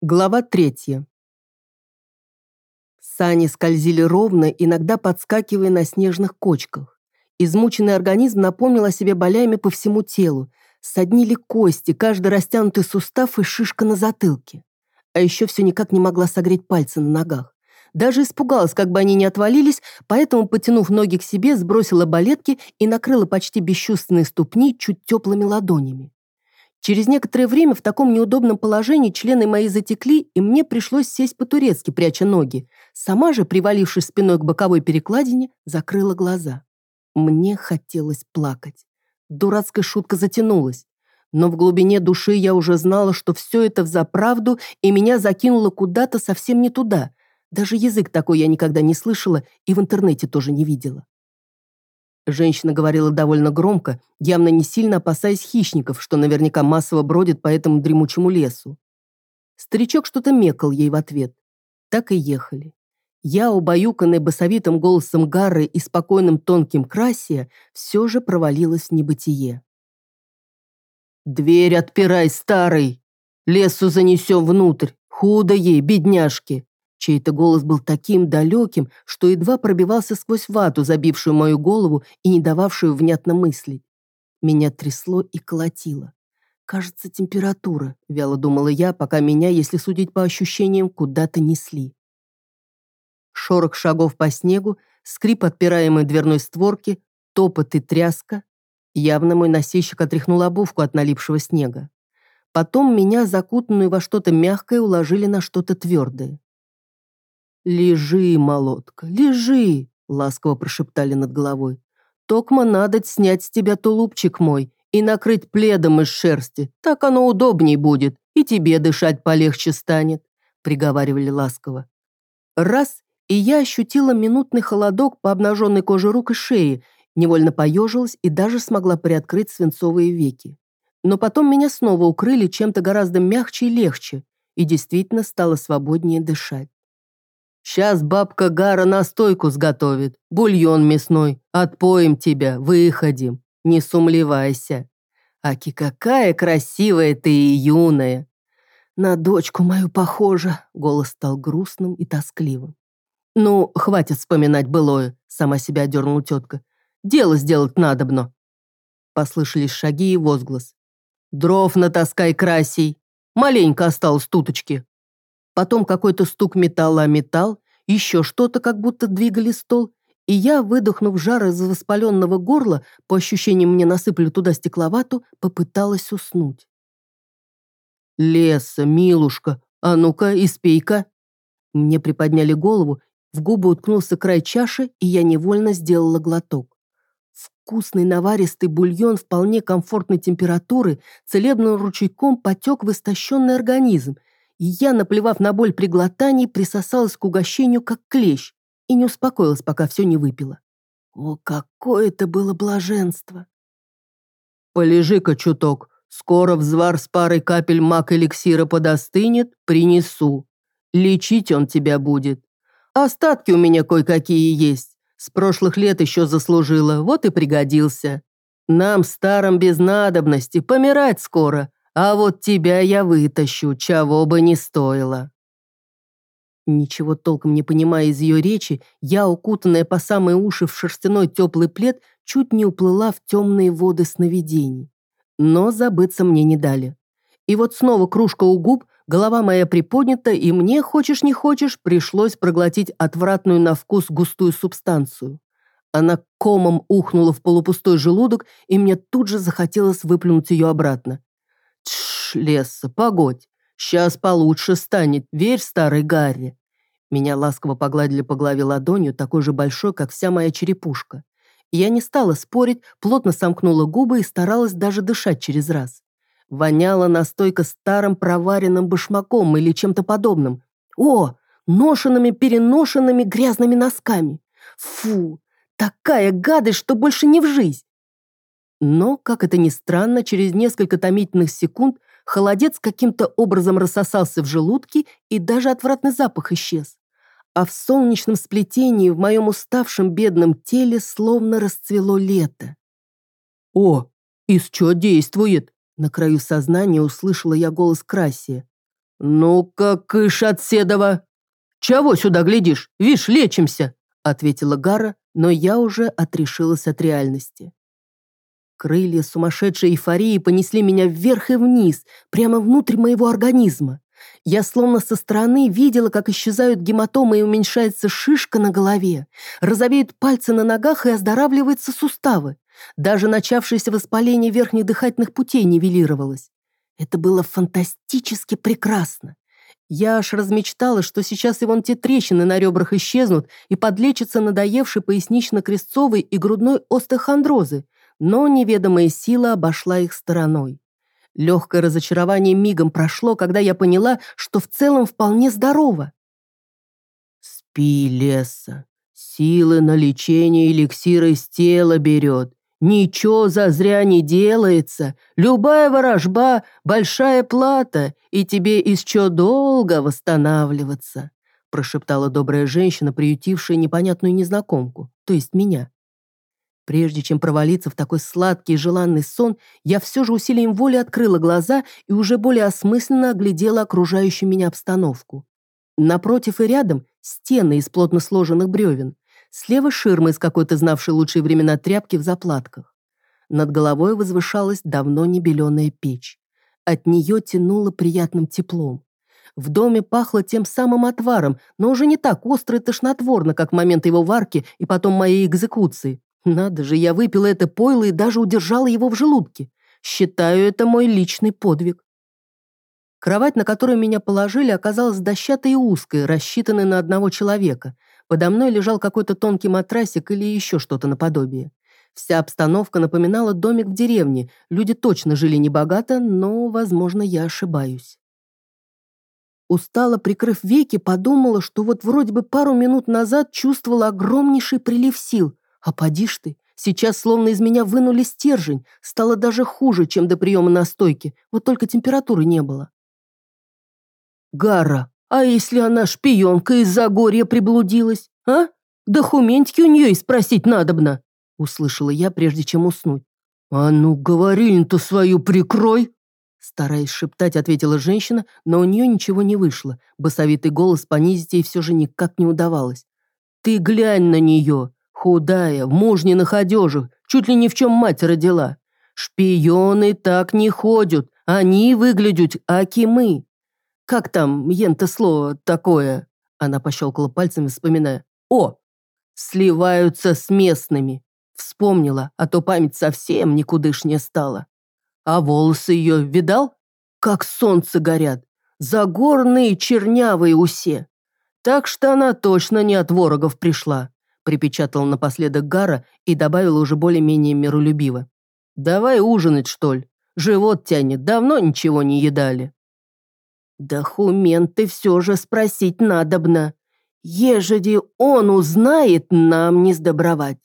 Глава третья. Сани скользили ровно, иногда подскакивая на снежных кочках. Измученный организм напомнил о себе болями по всему телу. Соднили кости, каждый растянутый сустав и шишка на затылке. А еще все никак не могла согреть пальцы на ногах. Даже испугалась, как бы они не отвалились, поэтому, потянув ноги к себе, сбросила балетки и накрыла почти бесчувственные ступни чуть теплыми ладонями. Через некоторое время в таком неудобном положении члены мои затекли, и мне пришлось сесть по-турецки, пряча ноги. Сама же, привалившись спиной к боковой перекладине, закрыла глаза. Мне хотелось плакать. Дурацкая шутка затянулась. Но в глубине души я уже знала, что все это взаправду, и меня закинуло куда-то совсем не туда. Даже язык такой я никогда не слышала и в интернете тоже не видела. Женщина говорила довольно громко, явно не сильно опасаясь хищников, что наверняка массово бродит по этому дремучему лесу. Старичок что-то мекал ей в ответ. Так и ехали. Я, убаюканная басовитым голосом Гары и спокойным тонким Красия, все же провалилась в небытие. «Дверь отпирай, старый! Лесу занесем внутрь! Худо ей, бедняжки!» Чей-то голос был таким далеким, что едва пробивался сквозь вату, забившую мою голову и не дававшую внятно мыслить. Меня трясло и колотило. «Кажется, температура», — вяло думала я, пока меня, если судить по ощущениям, куда-то несли. Шорох шагов по снегу, скрип отпираемой дверной створки, топот и тряска. Явно мой носильщик отряхнул обувку от налипшего снега. Потом меня, закутанную во что-то мягкое, уложили на что-то твердое. «Лежи, молотка, лежи!» — ласково прошептали над головой. «Токма надо снять с тебя тулупчик мой и накрыть пледом из шерсти. Так оно удобней будет, и тебе дышать полегче станет», — приговаривали ласково. Раз, и я ощутила минутный холодок по обнаженной коже рук и шеи, невольно поежилась и даже смогла приоткрыть свинцовые веки. Но потом меня снова укрыли чем-то гораздо мягче и легче, и действительно стало свободнее дышать. Сейчас бабка Гара настойку сготовит, бульон мясной, отпоем тебя, выходим, не сумлевайся. Аки какая красивая ты и юная. На дочку мою похожа, голос стал грустным и тоскливым. Ну, хватит вспоминать былое, сама себя дернула тетка. Дело сделать надобно. Послышались шаги и возглас. Дров натаскай красей. Маленько осталось туточки. Потом какой-то стук металла о металл, еще что-то, как будто двигали стол, и я, выдохнув жар из воспаленного горла, по ощущениям мне насыпали туда стекловату, попыталась уснуть. «Леса, милушка, а ну-ка, испей-ка!» Мне приподняли голову, в губы уткнулся край чаши, и я невольно сделала глоток. Вкусный наваристый бульон вполне комфортной температуры целебным ручейком потек в истощенный организм, и я, наплевав на боль при глотании, присосалась к угощению, как клещ, и не успокоилась, пока все не выпила. О, какое это было блаженство! «Полежи-ка чуток, скоро взвар с парой капель мак эликсира подостынет, принесу. Лечить он тебя будет. Остатки у меня кое-какие есть. С прошлых лет еще заслужила, вот и пригодился. Нам, старым без надобности, помирать скоро, а вот тебя я вытащу, чего бы ни стоило». Ничего толком не понимая из ее речи, я, укутанная по самые уши в шерстяной теплый плед, чуть не уплыла в темные воды сновидений. Но забыться мне не дали. И вот снова кружка у губ, голова моя приподнята, и мне, хочешь не хочешь, пришлось проглотить отвратную на вкус густую субстанцию. Она комом ухнула в полупустой желудок, и мне тут же захотелось выплюнуть ее обратно. Тш, Леса, погодь. Сейчас получше станет, верь старой Гарри. Меня ласково погладили по голове ладонью, такой же большой, как вся моя черепушка. Я не стала спорить, плотно сомкнула губы и старалась даже дышать через раз. Воняла настойка старым проваренным башмаком или чем-то подобным. О, ношенными-переношенными грязными носками. Фу, такая гадость, что больше не в жизнь. Но, как это ни странно, через несколько томительных секунд холодец каким-то образом рассосался в желудке и даже отвратный запах исчез. А в солнечном сплетении в моем уставшем бедном теле словно расцвело лето. «О, из чего действует?» На краю сознания услышала я голос Красия. «Ну-ка, кыш от седова! Чего сюда глядишь? Вишь, лечимся!» ответила Гара, но я уже отрешилась от реальности. Крылья сумасшедшей эйфории понесли меня вверх и вниз, прямо внутрь моего организма. Я словно со стороны видела, как исчезают гематомы и уменьшается шишка на голове, розовеют пальцы на ногах и оздоравливаются суставы. Даже начавшееся воспаление верхних дыхательных путей нивелировалось. Это было фантастически прекрасно. Я аж размечтала, что сейчас и вон те трещины на ребрах исчезнут и подлечатся надоевшей пояснично-крестцовой и грудной остеохондрозы, но неведомая сила обошла их стороной. Легкое разочарование мигом прошло, когда я поняла, что в целом вполне здорова. «Спи, Леса, силы на лечение эликсира из тела берет. Ничего зазря не делается. Любая ворожба — большая плата, и тебе чё долго восстанавливаться», прошептала добрая женщина, приютившая непонятную незнакомку, то есть меня. Прежде чем провалиться в такой сладкий и желанный сон, я все же усилием воли открыла глаза и уже более осмысленно оглядела окружающую меня обстановку. Напротив и рядом стены из плотно сложенных бревен. Слева ширма из какой-то знавшей лучшие времена тряпки в заплатках. Над головой возвышалась давно не беленая печь. От нее тянуло приятным теплом. В доме пахло тем самым отваром, но уже не так остро и тошнотворно, как в момент его варки и потом моей экзекуции. Надо же, я выпила это пойло и даже удержала его в желудке. Считаю это мой личный подвиг. Кровать, на которую меня положили, оказалась дощатой и узкой, рассчитанной на одного человека. Подо мной лежал какой-то тонкий матрасик или еще что-то наподобие. Вся обстановка напоминала домик в деревне. Люди точно жили небогато, но, возможно, я ошибаюсь. Устало прикрыв веки, подумала, что вот вроде бы пару минут назад чувствовала огромнейший прилив сил, а поди ж ты, сейчас словно из меня вынули стержень, стало даже хуже, чем до приема настойки, вот только температуры не было. Гара, а если она шпионка из-за горя приблудилась, а? Документики у нее и спросить надобно, услышала я, прежде чем уснуть. А ну, говорильню-то свою прикрой, Стараясь шептать, ответила женщина, но у нее ничего не вышло. Басовитый голос понизить ей все же никак не удавалось. «Ты глянь на нее! Худая, в мужниных одежах, чуть ли ни в чем мать родила. Шпионы так не ходят, они выглядят аки мы. Как там, ента слово такое? Она пощелкала пальцами, вспоминая. О, сливаются с местными. Вспомнила, а то память совсем никудышнее стала. А волосы ее видал? Как солнце горят. Загорные чернявые усе. Так что она точно не от ворогов пришла припечатал напоследок Гара и добавил уже более-менее миролюбиво. «Давай ужинать, что ли? Живот тянет, давно ничего не едали». «Документы все же спросить надобно. Ежели он узнает, нам не сдобровать.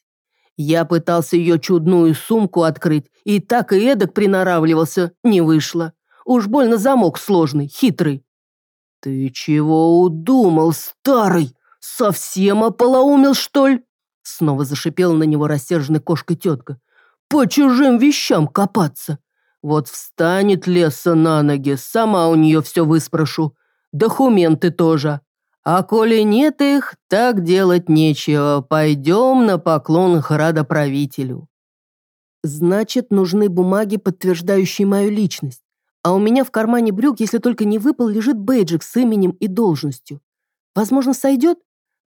Я пытался ее чудную сумку открыть, и так и эдак приноравливался, не вышло. Уж больно замок сложный, хитрый». «Ты чего удумал, старый?» «Совсем ополоумел, что ли?» Снова зашипела на него рассерженная кошка тетка. «По чужим вещам копаться! Вот встанет леса на ноги, сама у нее все выспрошу. Документы тоже. А коли нет их, так делать нечего. Пойдем на поклон градоправителю». «Значит, нужны бумаги, подтверждающие мою личность. А у меня в кармане брюк, если только не выпал, лежит бейджик с именем и должностью. Возможно, сойдет?»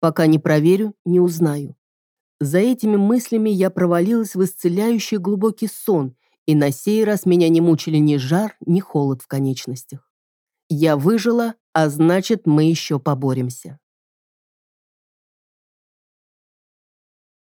Пока не проверю, не узнаю. За этими мыслями я провалилась в исцеляющий глубокий сон, и на сей раз меня не мучили ни жар, ни холод в конечностях. Я выжила, а значит, мы еще поборемся.